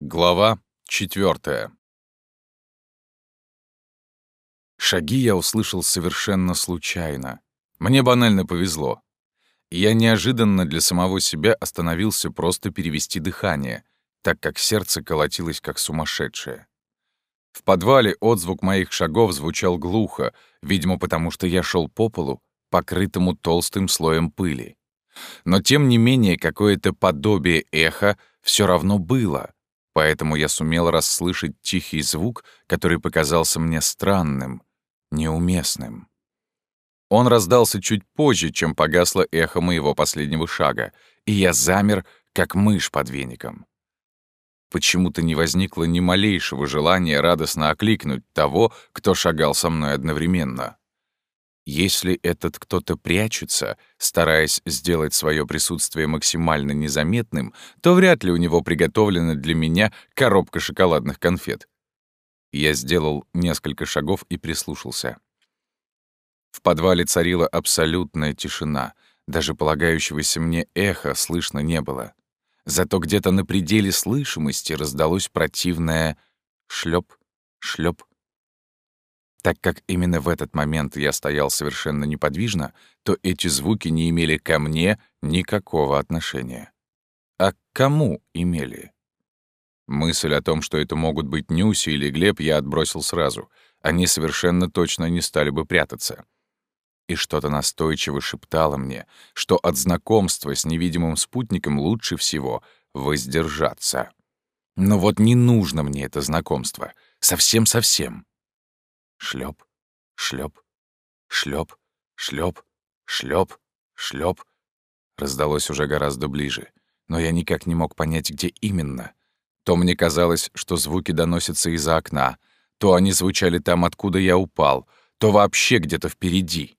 Глава четвертая. Шаги я услышал совершенно случайно. Мне банально повезло. Я неожиданно для самого себя остановился просто перевести дыхание, так как сердце колотилось как сумасшедшее. В подвале отзвук моих шагов звучал глухо, видимо, потому что я шел по полу, покрытому толстым слоем пыли. Но тем не менее какое-то подобие эха все равно было — поэтому я сумел расслышать тихий звук, который показался мне странным, неуместным. Он раздался чуть позже, чем погасло эхо моего последнего шага, и я замер, как мышь под веником. Почему-то не возникло ни малейшего желания радостно окликнуть того, кто шагал со мной одновременно. Если этот кто-то прячется, стараясь сделать свое присутствие максимально незаметным, то вряд ли у него приготовлена для меня коробка шоколадных конфет. Я сделал несколько шагов и прислушался. В подвале царила абсолютная тишина. Даже полагающегося мне эха слышно не было. Зато где-то на пределе слышимости раздалось противное шлеп, шлеп, так как именно в этот момент я стоял совершенно неподвижно, то эти звуки не имели ко мне никакого отношения. А к кому имели? Мысль о том, что это могут быть Нюси или Глеб, я отбросил сразу. Они совершенно точно не стали бы прятаться. И что-то настойчиво шептало мне, что от знакомства с невидимым спутником лучше всего воздержаться. Но вот не нужно мне это знакомство. Совсем-совсем. Шлеп, шлеп, шлеп, шлеп, шлеп, шлеп. Раздалось уже гораздо ближе, но я никак не мог понять, где именно. То мне казалось, что звуки доносятся из-за окна, то они звучали там, откуда я упал, то вообще где-то впереди.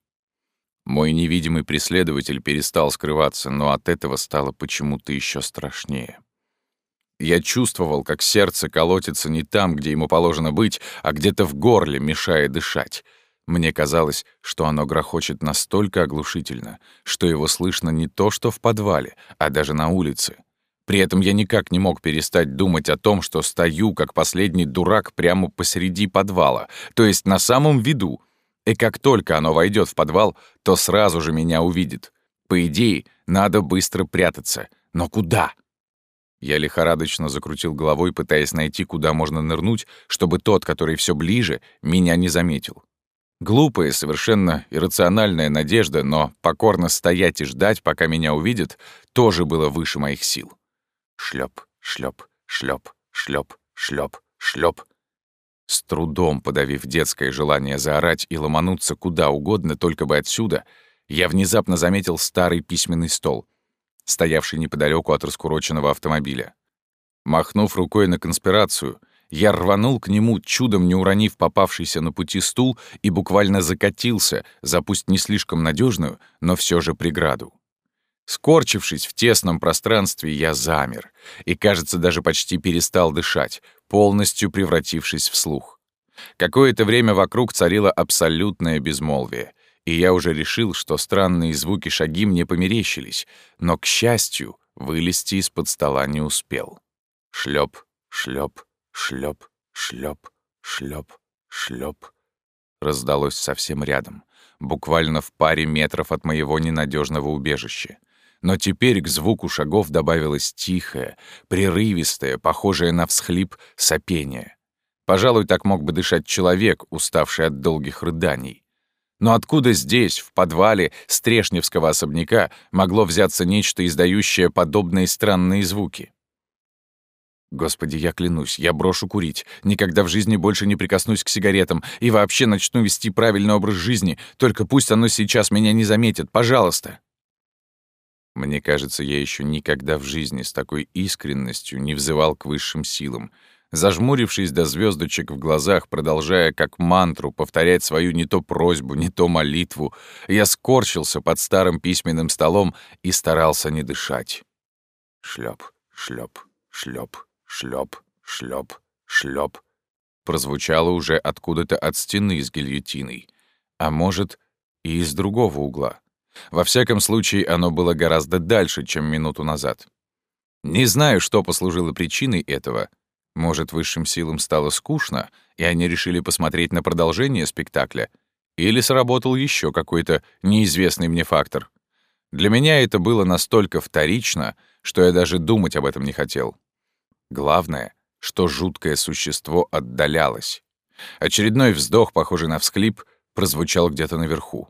Мой невидимый преследователь перестал скрываться, но от этого стало почему-то еще страшнее. Я чувствовал, как сердце колотится не там, где ему положено быть, а где-то в горле, мешая дышать. Мне казалось, что оно грохочет настолько оглушительно, что его слышно не то что в подвале, а даже на улице. При этом я никак не мог перестать думать о том, что стою, как последний дурак, прямо посреди подвала, то есть на самом виду. И как только оно войдет в подвал, то сразу же меня увидит. По идее, надо быстро прятаться. Но куда? Я лихорадочно закрутил головой, пытаясь найти, куда можно нырнуть, чтобы тот, который все ближе, меня не заметил. Глупая, совершенно иррациональная надежда, но покорно стоять и ждать, пока меня увидят, тоже было выше моих сил. Шлеп, шлеп, шлеп, шлеп, шлеп, шлеп. С трудом подавив детское желание заорать и ломануться куда угодно, только бы отсюда, я внезапно заметил старый письменный стол — стоявший неподалеку от раскуроченного автомобиля. Махнув рукой на конспирацию, я рванул к нему, чудом не уронив попавшийся на пути стул, и буквально закатился, за пусть не слишком надежную, но все же преграду. Скорчившись в тесном пространстве, я замер и, кажется, даже почти перестал дышать, полностью превратившись в слух. Какое-то время вокруг царило абсолютное безмолвие, и я уже решил, что странные звуки шаги мне померещились, но, к счастью, вылезти из-под стола не успел. Шлеп, шлеп, шлеп, шлеп, шлеп, шлеп. Раздалось совсем рядом, буквально в паре метров от моего ненадежного убежища. Но теперь к звуку шагов добавилось тихое, прерывистое, похожее на всхлип сопение. Пожалуй, так мог бы дышать человек, уставший от долгих рыданий. Но откуда здесь, в подвале Стрешневского особняка, могло взяться нечто, издающее подобные странные звуки? Господи, я клянусь, я брошу курить, никогда в жизни больше не прикоснусь к сигаретам и вообще начну вести правильный образ жизни, только пусть оно сейчас меня не заметит, пожалуйста. Мне кажется, я еще никогда в жизни с такой искренностью не взывал к высшим силам, зажмурившись до звездочек в глазах, продолжая как мантру повторять свою не то просьбу, не то молитву, я скорчился под старым письменным столом и старался не дышать. Шлеп, шлеп, шлеп, шлеп, шлеп, шлеп. Прозвучало уже откуда-то от стены с гильотиной, а может, и из другого угла. Во всяком случае, оно было гораздо дальше, чем минуту назад. Не знаю, что послужило причиной этого, Может, высшим силам стало скучно, и они решили посмотреть на продолжение спектакля? Или сработал еще какой-то неизвестный мне фактор? Для меня это было настолько вторично, что я даже думать об этом не хотел. Главное, что жуткое существо отдалялось. Очередной вздох, похожий на всклип, прозвучал где-то наверху.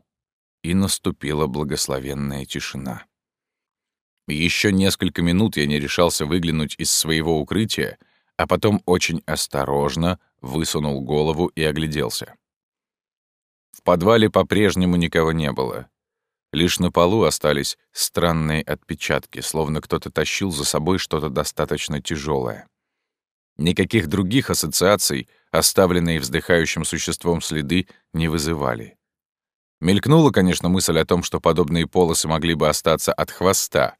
И наступила благословенная тишина. Еще несколько минут я не решался выглянуть из своего укрытия, а потом очень осторожно высунул голову и огляделся. В подвале по-прежнему никого не было. Лишь на полу остались странные отпечатки, словно кто-то тащил за собой что-то достаточно тяжелое. Никаких других ассоциаций, оставленные вздыхающим существом следы, не вызывали. Мелькнула, конечно, мысль о том, что подобные полосы могли бы остаться от хвоста,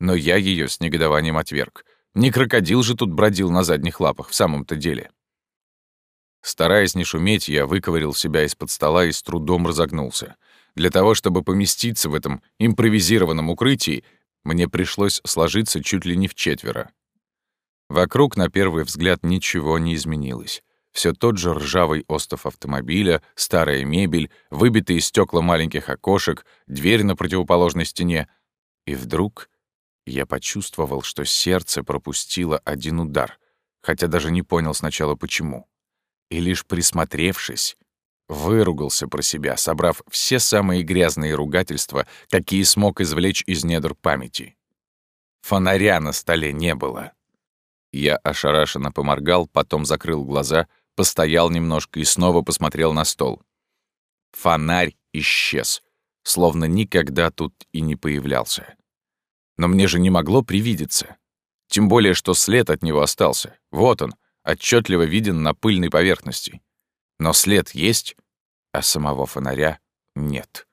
но я ее с негодованием отверг. Не крокодил же тут бродил на задних лапах в самом-то деле. Стараясь не шуметь, я выковырил себя из-под стола и с трудом разогнулся. Для того, чтобы поместиться в этом импровизированном укрытии, мне пришлось сложиться чуть ли не в четверо. Вокруг, на первый взгляд, ничего не изменилось. Все тот же ржавый остов автомобиля, старая мебель, выбитые стекла маленьких окошек, дверь на противоположной стене. И вдруг я почувствовал, что сердце пропустило один удар, хотя даже не понял сначала почему. И лишь присмотревшись, выругался про себя, собрав все самые грязные ругательства, какие смог извлечь из недр памяти. Фонаря на столе не было. Я ошарашенно поморгал, потом закрыл глаза, постоял немножко и снова посмотрел на стол. Фонарь исчез, словно никогда тут и не появлялся. Но мне же не могло привидеться. Тем более, что след от него остался. Вот он, отчетливо виден на пыльной поверхности. Но след есть, а самого фонаря нет.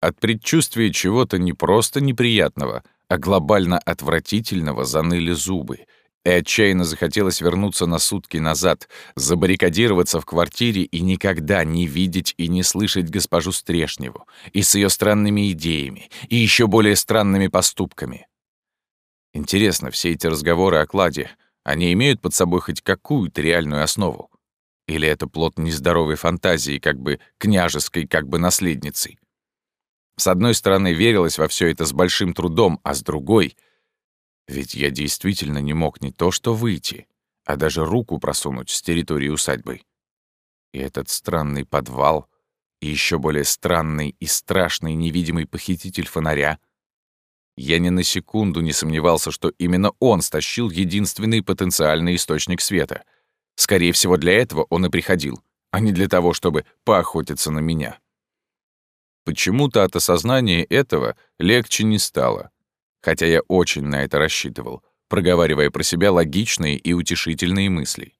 От предчувствия чего-то не просто неприятного, а глобально отвратительного заныли зубы, и отчаянно захотелось вернуться на сутки назад, забаррикадироваться в квартире и никогда не видеть и не слышать госпожу Стрешневу, и с ее странными идеями, и еще более странными поступками. Интересно, все эти разговоры о кладе, они имеют под собой хоть какую-то реальную основу? Или это плод нездоровой фантазии, как бы княжеской, как бы наследницей? С одной стороны, верилось во все это с большим трудом, а с другой — ведь я действительно не мог не то что выйти, а даже руку просунуть с территории усадьбы. И этот странный подвал, и еще более странный и страшный невидимый похититель фонаря. Я ни на секунду не сомневался, что именно он стащил единственный потенциальный источник света. Скорее всего, для этого он и приходил, а не для того, чтобы поохотиться на меня. Почему-то от осознания этого легче не стало — хотя я очень на это рассчитывал, проговаривая про себя логичные и утешительные мысли.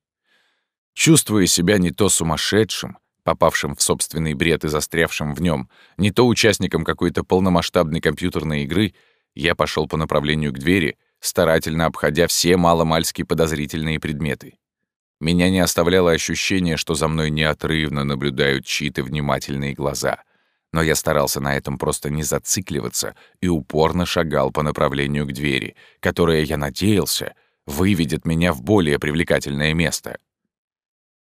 Чувствуя себя не то сумасшедшим, попавшим в собственный бред и застрявшим в нем, не то участником какой-то полномасштабной компьютерной игры, я пошел по направлению к двери, старательно обходя все маломальски подозрительные предметы. Меня не оставляло ощущение, что за мной неотрывно наблюдают чьи-то внимательные глаза, но я старался на этом просто не зацикливаться и упорно шагал по направлению к двери, которая, я надеялся, выведет меня в более привлекательное место.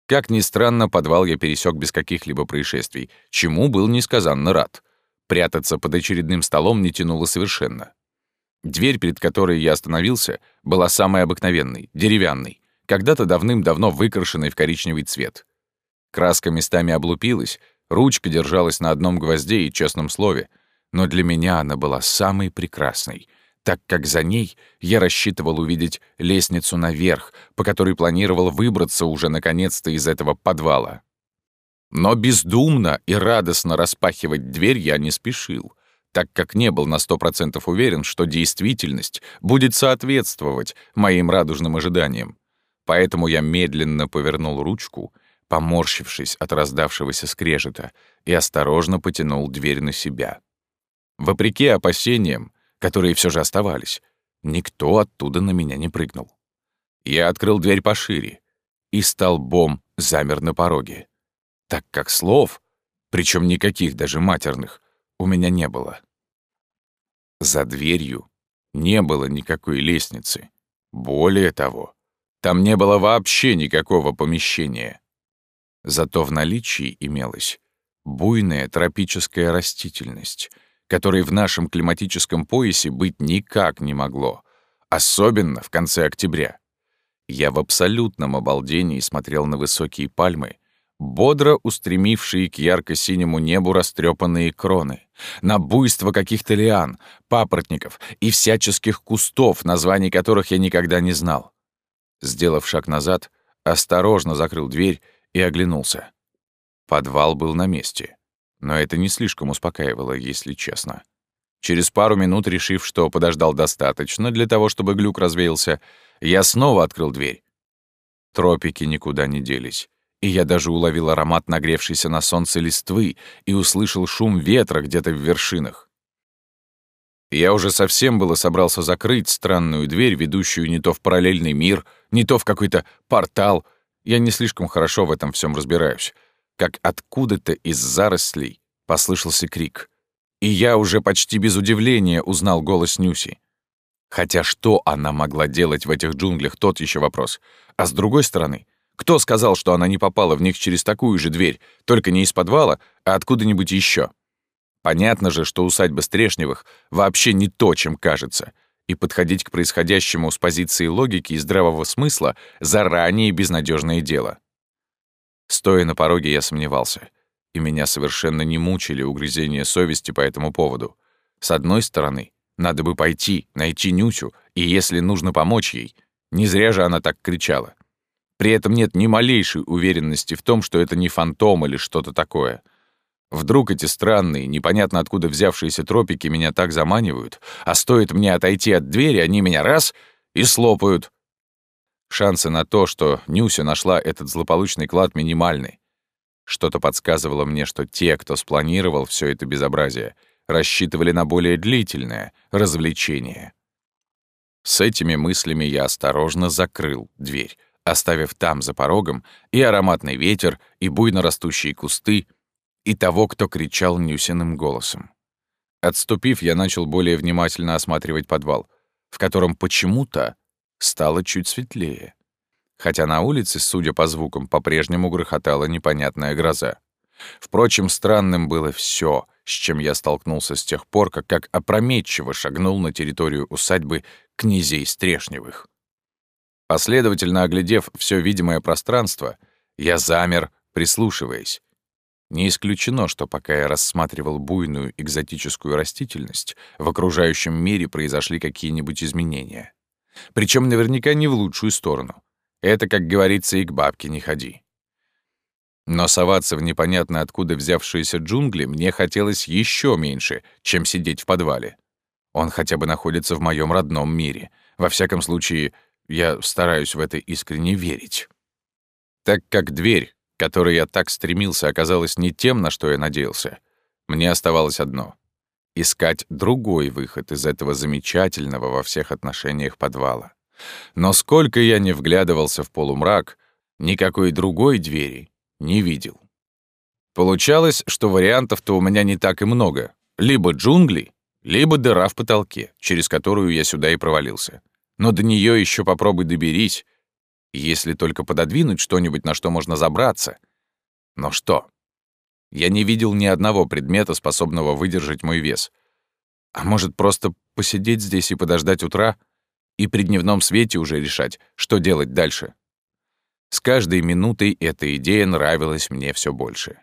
Как ни странно, подвал я пересек без каких-либо происшествий, чему был несказанно рад. Прятаться под очередным столом не тянуло совершенно. Дверь, перед которой я остановился, была самой обыкновенной, деревянной, когда-то давным-давно выкрашенной в коричневый цвет. Краска местами облупилась, Ручка держалась на одном гвозде и честном слове, но для меня она была самой прекрасной, так как за ней я рассчитывал увидеть лестницу наверх, по которой планировал выбраться уже наконец-то из этого подвала. Но бездумно и радостно распахивать дверь я не спешил, так как не был на сто процентов уверен, что действительность будет соответствовать моим радужным ожиданиям. Поэтому я медленно повернул ручку поморщившись от раздавшегося скрежета, и осторожно потянул дверь на себя. Вопреки опасениям, которые все же оставались, никто оттуда на меня не прыгнул. Я открыл дверь пошире и столбом замер на пороге, так как слов, причем никаких даже матерных, у меня не было. За дверью не было никакой лестницы. Более того, Там не было вообще никакого помещения. Зато в наличии имелась буйная тропическая растительность, которой в нашем климатическом поясе быть никак не могло, особенно в конце октября. Я в абсолютном обалдении смотрел на высокие пальмы, бодро устремившие к ярко-синему небу растрепанные кроны, на буйство каких-то лиан, папоротников и всяческих кустов, названий которых я никогда не знал. Сделав шаг назад, осторожно закрыл дверь и оглянулся. Подвал был на месте, но это не слишком успокаивало, если честно. Через пару минут, решив, что подождал достаточно для того, чтобы глюк развеялся, я снова открыл дверь. Тропики никуда не делись, и я даже уловил аромат нагревшейся на солнце листвы и услышал шум ветра где-то в вершинах. Я уже совсем было собрался закрыть странную дверь, ведущую не то в параллельный мир, не то в какой-то портал. Я не слишком хорошо в этом всем разбираюсь. Как откуда-то из зарослей послышался крик. И я уже почти без удивления узнал голос Нюси. Хотя что она могла делать в этих джунглях, тот еще вопрос. А с другой стороны, кто сказал, что она не попала в них через такую же дверь, только не из подвала, а откуда-нибудь еще? Понятно же, что усадьба Стрешневых вообще не то, чем кажется, и подходить к происходящему с позиции логики и здравого смысла заранее безнадежное дело. Стоя на пороге, я сомневался, и меня совершенно не мучили угрызения совести по этому поводу. С одной стороны, надо бы пойти, найти Нюсю, и если нужно помочь ей, не зря же она так кричала. При этом нет ни малейшей уверенности в том, что это не фантом или что-то такое. Вдруг эти странные, непонятно откуда взявшиеся тропики меня так заманивают, а стоит мне отойти от двери, они меня раз — и слопают. Шансы на то, что Нюся нашла этот злополучный клад, минимальны. Что-то подсказывало мне, что те, кто спланировал все это безобразие — рассчитывали на более длительное развлечение. С этими мыслями я осторожно закрыл дверь, оставив там за порогом и ароматный ветер, и буйно растущие кусты, и того, кто кричал Нюсиным голосом. Отступив, я начал более внимательно осматривать подвал, в котором почему-то стало чуть светлее. Хотя на улице, судя по звукам, по-прежнему грохотала непонятная гроза. Впрочем, странным было все, с чем я столкнулся с тех пор, как, как опрометчиво шагнул на территорию усадьбы князей Стрешневых. Последовательно оглядев все видимое пространство, я замер, прислушиваясь. Не исключено, что пока я рассматривал буйную экзотическую растительность, в окружающем мире произошли какие-нибудь изменения. Причем наверняка не в лучшую сторону. Это, как говорится, и к бабке не ходи. Но соваться в непонятно откуда взявшиеся джунгли мне хотелось еще меньше, чем сидеть в подвале. Он хотя бы находится в моем родном мире. Во всяком случае, я стараюсь в это искренне верить. Так как дверь, которой я так стремился, оказалась не тем, на что я надеялся, мне оставалось одно — искать другой выход из этого замечательного во всех отношениях подвала. Но сколько я не вглядывался в полумрак, никакой другой двери не видел. Получалось, что вариантов-то у меня не так и много. Либо джунгли, либо дыра в потолке, через которую я сюда и провалился. Но до нее еще попробуй доберись, если только пододвинуть что-нибудь, на что можно забраться. Но что? Я не видел ни одного предмета, способного выдержать мой вес. А может, просто посидеть здесь и подождать утра? И при дневном свете уже решать, что делать дальше? С каждой минутой эта идея нравилась мне все больше.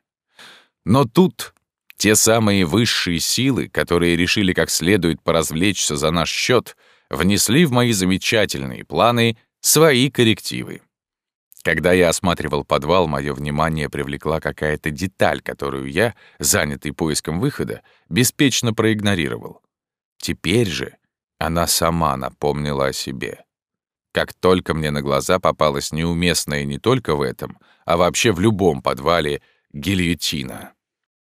Но тут те самые высшие силы, которые решили как следует поразвлечься за наш счет, внесли в мои замечательные планы свои коррективы. Когда я осматривал подвал, мое внимание привлекла какая-то деталь, которую я, занятый поиском выхода, беспечно проигнорировал. Теперь же она сама напомнила о себе. Как только мне на глаза попалась неуместная не только в этом, а вообще в любом подвале гильотина.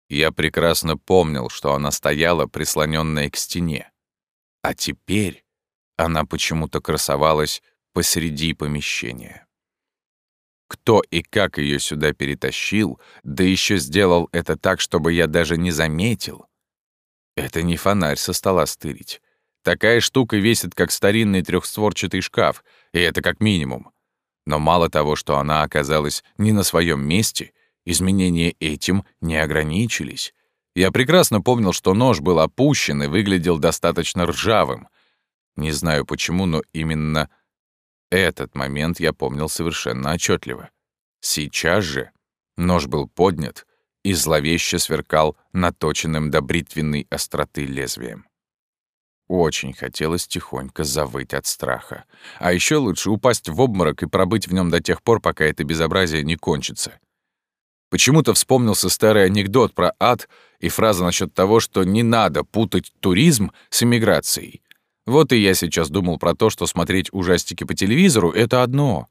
Я прекрасно помнил, что она стояла, прислоненная к стене. А теперь она почему-то красовалась посреди помещения. Кто и как ее сюда перетащил, да еще сделал это так, чтобы я даже не заметил. Это не фонарь со стола стырить. Такая штука весит, как старинный трехстворчатый шкаф, и это как минимум. Но мало того, что она оказалась не на своем месте, изменения этим не ограничились. Я прекрасно помнил, что нож был опущен и выглядел достаточно ржавым. Не знаю почему, но именно этот момент я помнил совершенно отчетливо. Сейчас же нож был поднят и зловеще сверкал наточенным до бритвенной остроты лезвием. Очень хотелось тихонько завыть от страха. А еще лучше упасть в обморок и пробыть в нем до тех пор, пока это безобразие не кончится. Почему-то вспомнился старый анекдот про ад и фраза насчет того, что не надо путать туризм с эмиграцией. Вот и я сейчас думал про то, что смотреть ужастики по телевизору — это одно,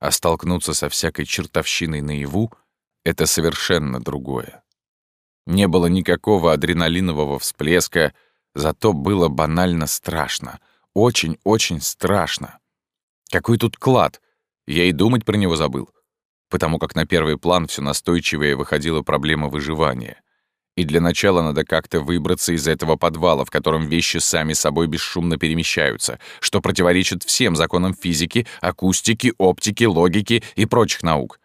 а столкнуться со всякой чертовщиной наяву — это совершенно другое. Не было никакого адреналинового всплеска — Зато было банально страшно. Очень-очень страшно. Какой тут клад? Я и думать про него забыл. Потому как на первый план все настойчивее выходила проблема выживания. И для начала надо как-то выбраться из этого подвала, в котором вещи сами собой бесшумно перемещаются, что противоречит всем законам физики, акустики, оптики, логики и прочих наук.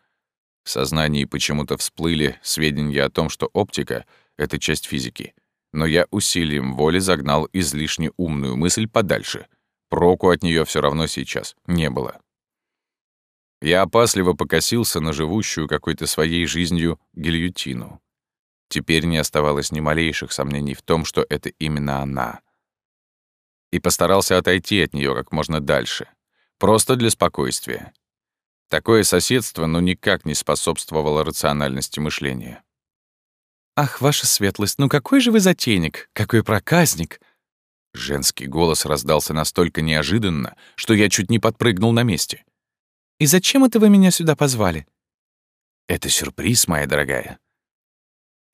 В сознании почему-то всплыли сведения о том, что оптика — это часть физики — но я усилием воли загнал излишне умную мысль подальше. Проку от нее все равно сейчас не было. Я опасливо покосился на живущую какой-то своей жизнью гильютину. Теперь не оставалось ни малейших сомнений в том, что это именно она. И постарался отойти от нее как можно дальше. Просто для спокойствия. Такое соседство ну никак не способствовало рациональности мышления. «Ах, ваша светлость, ну какой же вы затейник, какой проказник!» Женский голос раздался настолько неожиданно, что я чуть не подпрыгнул на месте. «И зачем это вы меня сюда позвали?» «Это сюрприз, моя дорогая», —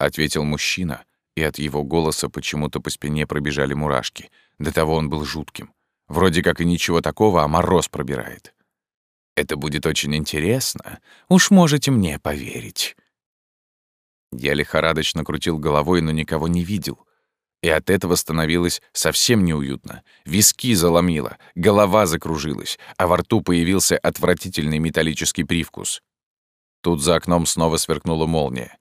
ответил мужчина, и от его голоса почему-то по спине пробежали мурашки. До того он был жутким. Вроде как и ничего такого, а мороз пробирает. «Это будет очень интересно. Уж можете мне поверить». Я лихорадочно крутил головой, но никого не видел. И от этого становилось совсем неуютно. Виски заломило, голова закружилась, а во рту появился отвратительный металлический привкус. Тут за окном снова сверкнула молния,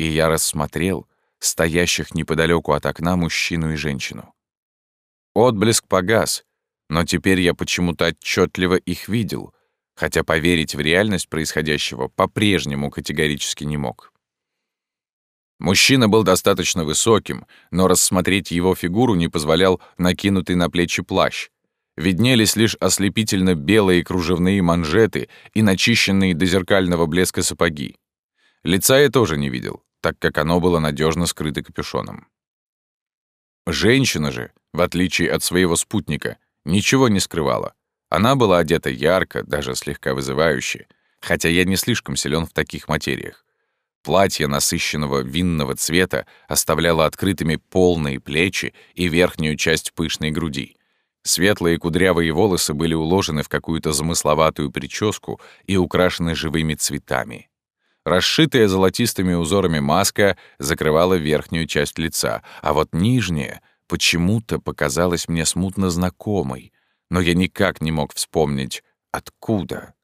и я рассмотрел стоящих неподалеку от окна мужчину и женщину. Отблеск погас, но теперь я почему-то отчетливо их видел, хотя поверить в реальность происходящего по-прежнему категорически не мог. Мужчина был достаточно высоким, но рассмотреть его фигуру не позволял накинутый на плечи плащ. Виднелись лишь ослепительно белые кружевные манжеты и начищенные до зеркального блеска сапоги. Лица я тоже не видел, так как оно было надежно скрыто капюшоном. Женщина же, в отличие от своего спутника, ничего не скрывала. Она была одета ярко, даже слегка вызывающе, хотя я не слишком силен в таких материях. Платье насыщенного винного цвета оставляло открытыми полные плечи и верхнюю часть пышной груди. Светлые кудрявые волосы были уложены в какую-то замысловатую прическу и украшены живыми цветами. Расшитая золотистыми узорами маска закрывала верхнюю часть лица, а вот нижняя почему-то показалась мне смутно знакомой, но я никак не мог вспомнить, откуда.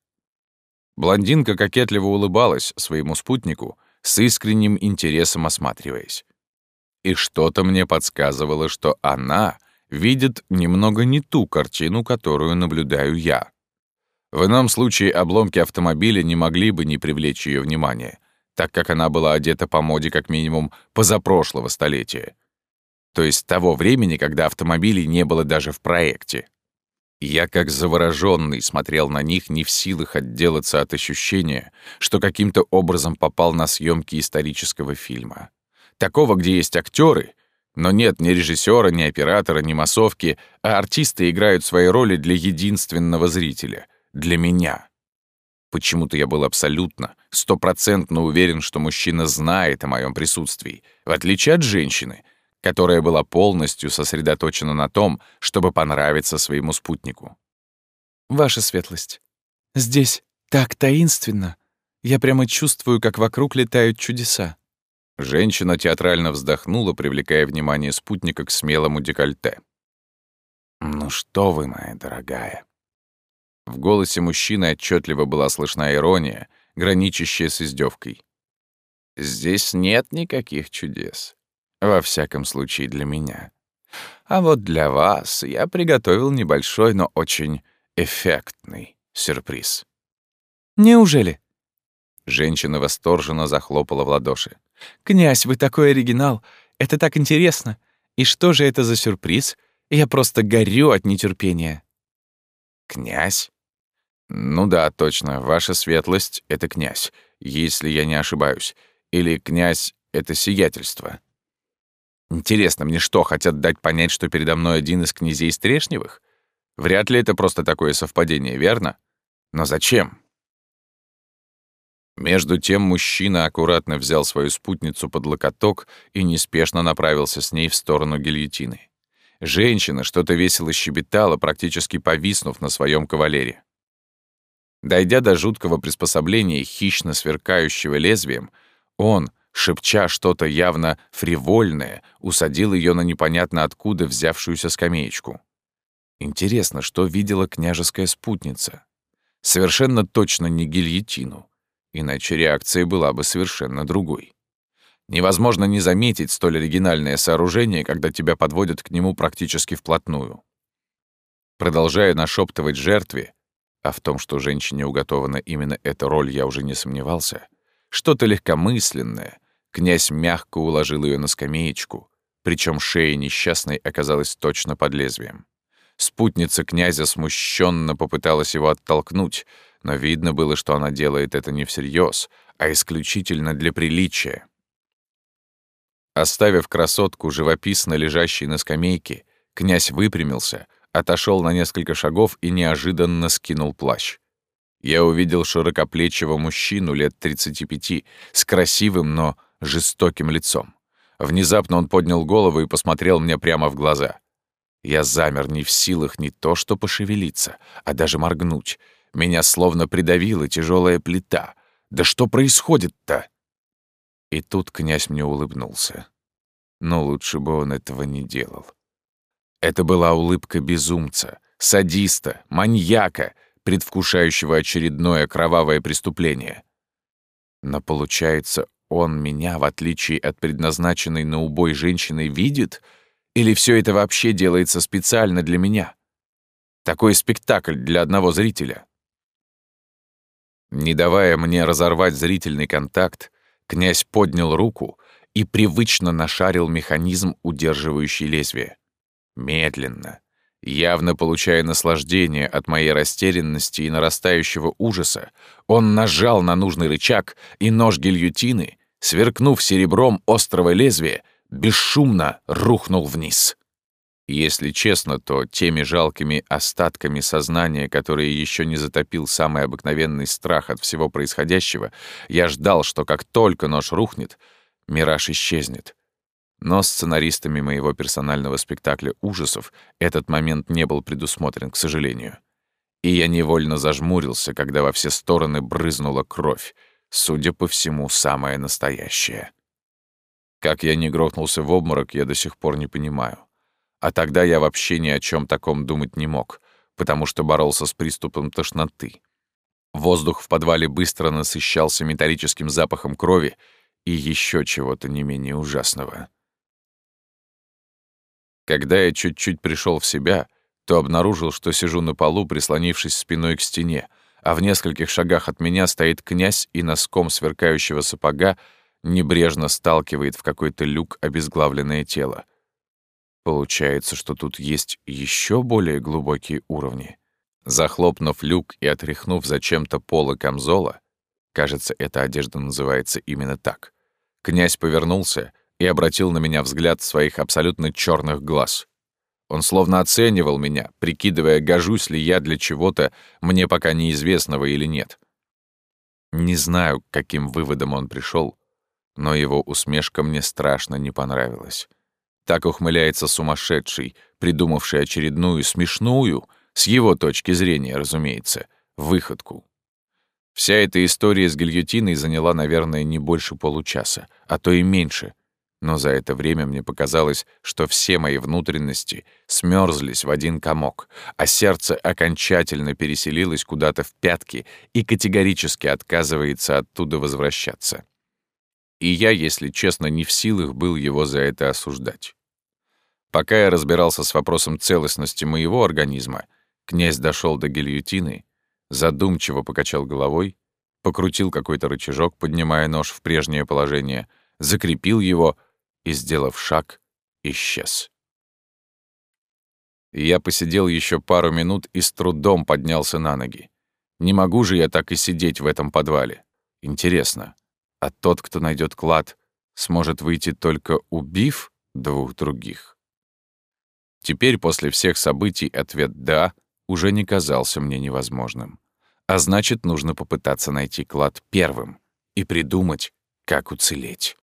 Блондинка кокетливо улыбалась своему спутнику, с искренним интересом осматриваясь. И что-то мне подсказывало, что она видит немного не ту картину, которую наблюдаю я. В ином случае обломки автомобиля не могли бы не привлечь ее внимание, так как она была одета по моде как минимум позапрошлого столетия. То есть того времени, когда автомобилей не было даже в проекте. Я, как заворожённый, смотрел на них, не в силах отделаться от ощущения, что каким-то образом попал на съемки исторического фильма. Такого, где есть актеры, но нет ни режиссера, ни оператора, ни массовки, а артисты играют свои роли для единственного зрителя — для меня. Почему-то я был абсолютно, стопроцентно уверен, что мужчина знает о моем присутствии, в отличие от женщины — которая была полностью сосредоточена на том, чтобы понравиться своему спутнику. «Ваша светлость, здесь так таинственно. Я прямо чувствую, как вокруг летают чудеса». Женщина театрально вздохнула, привлекая внимание спутника к смелому декольте. «Ну что вы, моя дорогая?» В голосе мужчины отчетливо была слышна ирония, граничащая с издевкой. «Здесь нет никаких чудес. Во всяком случае, для меня. А вот для вас я приготовил небольшой, но очень эффектный сюрприз». «Неужели?» Женщина восторженно захлопала в ладоши. «Князь, вы такой оригинал! Это так интересно! И что же это за сюрприз? Я просто горю от нетерпения!» «Князь?» «Ну да, точно, ваша светлость — это князь, если я не ошибаюсь. Или князь — это сиятельство». Интересно, мне что, хотят дать понять, что передо мной один из князей Стрешневых? Вряд ли это просто такое совпадение, верно? Но зачем? Между тем мужчина аккуратно взял свою спутницу под локоток и неспешно направился с ней в сторону гильотины. Женщина что-то весело щебетала, практически повиснув на своем кавалере. Дойдя до жуткого приспособления, хищно сверкающего лезвием, он, шепча что-то явно фривольное, усадил ее на непонятно откуда взявшуюся скамеечку. Интересно, что видела княжеская спутница? Совершенно точно не гильотину иначе реакция была бы совершенно другой. Невозможно не заметить столь оригинальное сооружение, когда тебя подводят к нему практически вплотную. Продолжая нашептывать жертве, а в том, что женщине уготована именно эта роль, я уже не сомневался, что-то легкомысленное, князь мягко уложил ее на скамеечку, причем шея несчастной оказалась точно под лезвием. Спутница князя смущенно попыталась его оттолкнуть, но видно было, что она делает это не всерьез, а исключительно для приличия. Оставив красотку, живописно лежащей на скамейке, князь выпрямился, отошел на несколько шагов и неожиданно скинул плащ. Я увидел широкоплечего мужчину лет 35 с красивым, но жестоким лицом. Внезапно он поднял голову и посмотрел мне прямо в глаза. Я замер не в силах не то что пошевелиться, а даже моргнуть — меня словно придавила тяжелая плита. Да что происходит-то? И тут князь мне улыбнулся. Но лучше бы он этого не делал. Это была улыбка безумца, садиста, маньяка, предвкушающего очередное кровавое преступление. Но получается, он меня, в отличие от предназначенной на убой женщины, видит? Или все это вообще делается специально для меня? Такой спектакль для одного зрителя. Не давая мне разорвать зрительный контакт, князь поднял руку и привычно нашарил механизм, удерживающий лезвие. Медленно, явно получая наслаждение от моей растерянности и нарастающего ужаса, он нажал на нужный рычаг, и нож гильотины, сверкнув серебром острого лезвия, бесшумно рухнул вниз. Если честно, то теми жалкими остатками сознания, которые еще не затопил самый обыкновенный страх от всего происходящего, я ждал, что как только нож рухнет, мираж исчезнет. Но сценаристами моего персонального спектакля ужасов этот момент не был предусмотрен, к сожалению. И я невольно зажмурился, когда во все стороны брызнула кровь, судя по всему, самая настоящая. Как я не грохнулся в обморок, я до сих пор не понимаю. А тогда я вообще ни о чем таком думать не мог, потому что боролся с приступом тошноты. Воздух в подвале быстро насыщался металлическим запахом крови и еще чего-то не менее ужасного. Когда я чуть-чуть пришел в себя, то обнаружил, что сижу на полу, прислонившись спиной к стене, а в нескольких шагах от меня стоит князь и носком сверкающего сапога небрежно сталкивает в какой-то люк обезглавленное тело. Получается, что тут есть еще более глубокие уровни. Захлопнув люк и отряхнув зачем-то полы камзола, кажется, эта одежда называется именно так, князь повернулся и обратил на меня взгляд своих абсолютно черных глаз. Он словно оценивал меня, прикидывая, гожусь ли я для чего-то, мне пока неизвестного или нет. Не знаю, к каким выводом он пришел, но его усмешка мне страшно не понравилась. Так ухмыляется сумасшедший, придумавший очередную смешную, с его точки зрения, разумеется, выходку. Вся эта история с гильотиной заняла, наверное, не больше получаса, а то и меньше. Но за это время мне показалось, что все мои внутренности смерзлись в один комок, а сердце окончательно переселилось куда-то в пятки и категорически отказывается оттуда возвращаться. И я, если честно, не в силах был его за это осуждать. Пока я разбирался с вопросом целостности моего организма, князь дошел до гильотины, задумчиво покачал головой, покрутил какой-то рычажок, поднимая нож в прежнее положение, закрепил его и, сделав шаг, исчез. Я посидел еще пару минут и с трудом поднялся на ноги. Не могу же я так и сидеть в этом подвале. Интересно, а тот, кто найдет клад, сможет выйти только убив двух других? Теперь, после всех событий, ответ «да» уже не казался мне невозможным. А значит, нужно попытаться найти клад первым и придумать, как уцелеть.